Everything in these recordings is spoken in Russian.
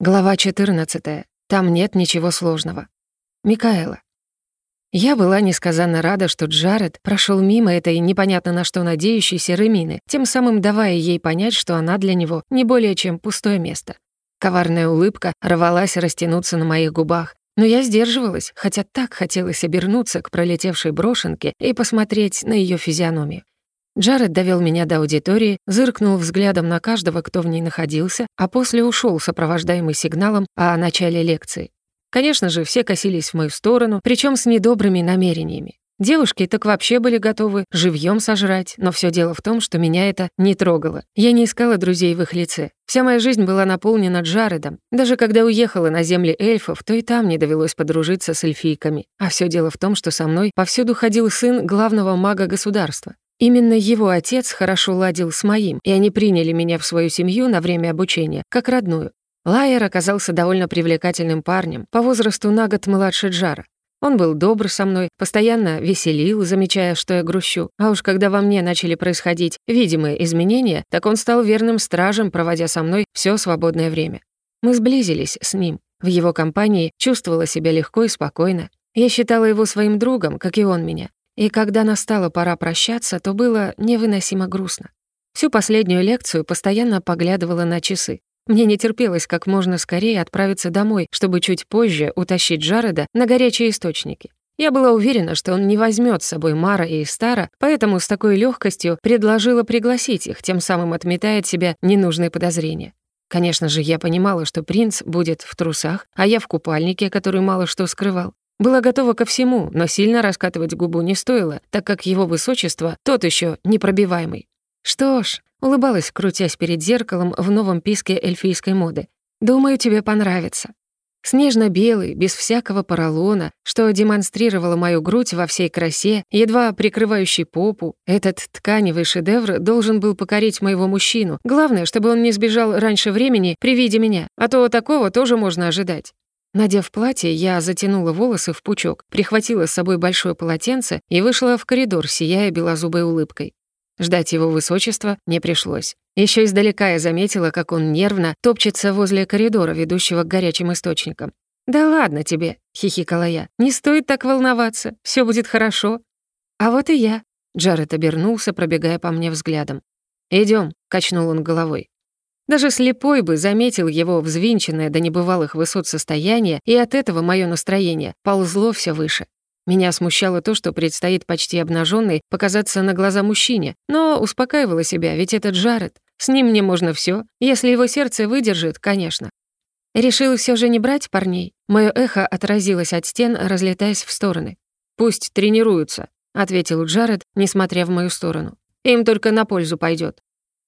Глава 14. Там нет ничего сложного. Микаэла. Я была несказанно рада, что Джаред прошел мимо этой непонятно на что надеющейся Ремины, тем самым давая ей понять, что она для него не более чем пустое место. Коварная улыбка рвалась растянуться на моих губах, но я сдерживалась, хотя так хотелось обернуться к пролетевшей брошенке и посмотреть на ее физиономию. Джаред довел меня до аудитории, зыркнул взглядом на каждого, кто в ней находился, а после ушел, сопровождаемый сигналом о начале лекции. Конечно же, все косились в мою сторону, причем с недобрыми намерениями. Девушки так вообще были готовы живьем сожрать, но все дело в том, что меня это не трогало. Я не искала друзей в их лице. Вся моя жизнь была наполнена Джаредом. Даже когда уехала на земли эльфов, то и там не довелось подружиться с эльфийками. А все дело в том, что со мной повсюду ходил сын главного мага государства. Именно его отец хорошо ладил с моим, и они приняли меня в свою семью на время обучения, как родную. Лайер оказался довольно привлекательным парнем, по возрасту на год младше Джара. Он был добр со мной, постоянно веселил, замечая, что я грущу. А уж когда во мне начали происходить видимые изменения, так он стал верным стражем, проводя со мной все свободное время. Мы сблизились с ним. В его компании чувствовала себя легко и спокойно. Я считала его своим другом, как и он меня. И когда настала пора прощаться, то было невыносимо грустно. Всю последнюю лекцию постоянно поглядывала на часы. Мне не терпелось как можно скорее отправиться домой, чтобы чуть позже утащить Джареда на горячие источники. Я была уверена, что он не возьмет с собой Мара и Стара, поэтому с такой легкостью предложила пригласить их, тем самым отметая от себя ненужные подозрения. Конечно же, я понимала, что принц будет в трусах, а я в купальнике, который мало что скрывал. Была готова ко всему, но сильно раскатывать губу не стоило, так как его высочество тот еще непробиваемый. Что ж, улыбалась, крутясь перед зеркалом в новом писке эльфийской моды. «Думаю, тебе понравится». Снежно-белый, без всякого поролона, что демонстрировало мою грудь во всей красе, едва прикрывающий попу, этот тканевый шедевр должен был покорить моего мужчину. Главное, чтобы он не сбежал раньше времени при виде меня, а то такого тоже можно ожидать. Надев платье, я затянула волосы в пучок, прихватила с собой большое полотенце и вышла в коридор, сияя белозубой улыбкой. Ждать его высочества не пришлось. Еще издалека я заметила, как он нервно топчется возле коридора, ведущего к горячим источникам. «Да ладно тебе», — хихикала я, — «не стоит так волноваться, все будет хорошо». «А вот и я», — Джаред обернулся, пробегая по мне взглядом. Идем, качнул он головой. Даже слепой бы заметил его взвинченное до небывалых высот состояние, и от этого мое настроение ползло все выше. Меня смущало то, что предстоит почти обнаженной показаться на глаза мужчине, но успокаивала себя, ведь это Джаред. С ним мне можно все, если его сердце выдержит, конечно. Решил все же не брать парней. Мое эхо отразилось от стен, разлетаясь в стороны. «Пусть тренируются», — ответил Джаред, несмотря в мою сторону. «Им только на пользу пойдет.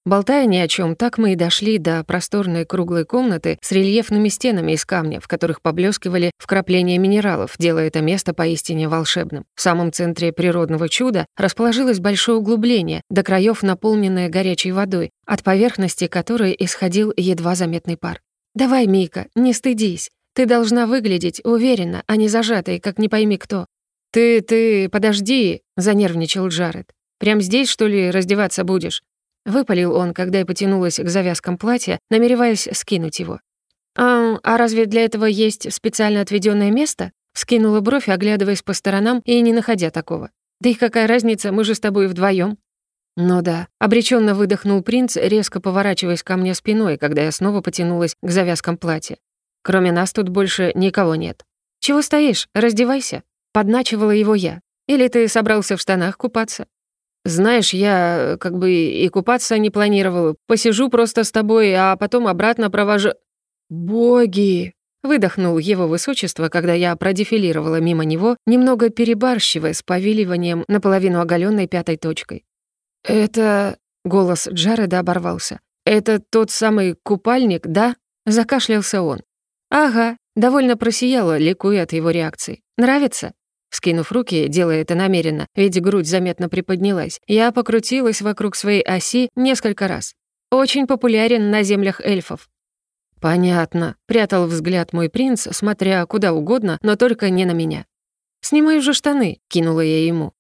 Болтая ни о чем, так мы и дошли до просторной круглой комнаты с рельефными стенами из камня, в которых поблескивали вкрапления минералов, делая это место поистине волшебным. В самом центре природного чуда расположилось большое углубление, до краев наполненное горячей водой, от поверхности которой исходил едва заметный пар. «Давай, Мика, не стыдись. Ты должна выглядеть уверенно, а не зажатой, как не пойми кто». «Ты, ты, подожди», — занервничал Джаред. «Прям здесь, что ли, раздеваться будешь? Выпалил он, когда я потянулась к завязкам платья, намереваясь скинуть его. «А, а разве для этого есть специально отведенное место?» Скинула бровь, оглядываясь по сторонам и не находя такого. «Да и какая разница, мы же с тобой вдвоем. «Ну да», — обреченно выдохнул принц, резко поворачиваясь ко мне спиной, когда я снова потянулась к завязкам платья. «Кроме нас тут больше никого нет». «Чего стоишь? Раздевайся», — подначивала его я. «Или ты собрался в штанах купаться?» «Знаешь, я э, как бы и купаться не планировал. Посижу просто с тобой, а потом обратно провожу...» «Боги!» — выдохнул его высочество, когда я продефилировала мимо него, немного перебарщивая с повиливанием наполовину оголенной пятой точкой. «Это...» — голос Джареда оборвался. «Это тот самый купальник, да?» — закашлялся он. «Ага», — довольно просияла, ликуя от его реакции. «Нравится?» Скинув руки, делая это намеренно, ведь грудь заметно приподнялась, я покрутилась вокруг своей оси несколько раз. Очень популярен на землях эльфов. «Понятно», — прятал взгляд мой принц, смотря куда угодно, но только не на меня. «Снимай уже штаны», — кинула я ему.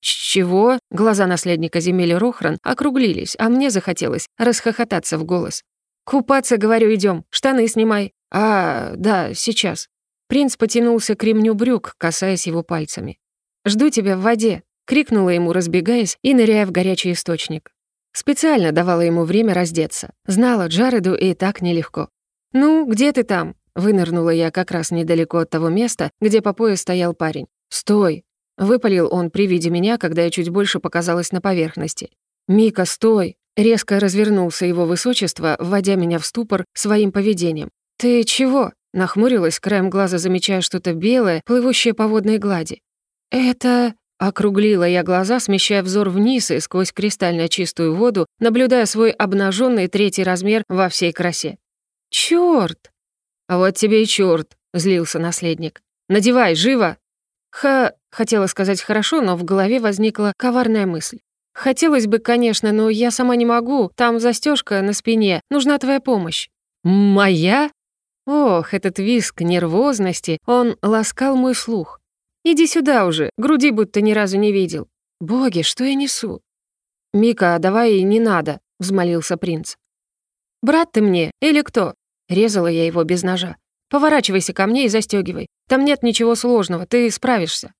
«Чего?» — глаза наследника земель Рохран округлились, а мне захотелось расхохотаться в голос. «Купаться, говорю, идем, штаны снимай». «А, да, сейчас». Принц потянулся к ремню брюк, касаясь его пальцами. «Жду тебя в воде», — крикнула ему, разбегаясь и ныряя в горячий источник. Специально давала ему время раздеться. Знала Джареду и так нелегко. «Ну, где ты там?» Вынырнула я как раз недалеко от того места, где по пояс стоял парень. «Стой!» — выпалил он при виде меня, когда я чуть больше показалась на поверхности. «Мика, стой!» — резко развернулся его высочество, вводя меня в ступор своим поведением. «Ты чего?» — нахмурилась, краем глаза замечая что-то белое, плывущее по водной глади. «Это...» — округлила я глаза, смещая взор вниз и сквозь кристально чистую воду, наблюдая свой обнаженный третий размер во всей красе. «Чёрт!» «А вот тебе и чёрт!» — злился наследник. «Надевай, живо!» «Ха...» — хотела сказать «хорошо», но в голове возникла коварная мысль. «Хотелось бы, конечно, но я сама не могу. Там застежка на спине. Нужна твоя помощь». «Моя?» Ох, этот виск нервозности, он ласкал мой слух. «Иди сюда уже, груди будто ни разу не видел». «Боги, что я несу?» «Мика, давай не надо», — взмолился принц. «Брат ты мне или кто?» Резала я его без ножа. «Поворачивайся ко мне и застёгивай. Там нет ничего сложного, ты справишься».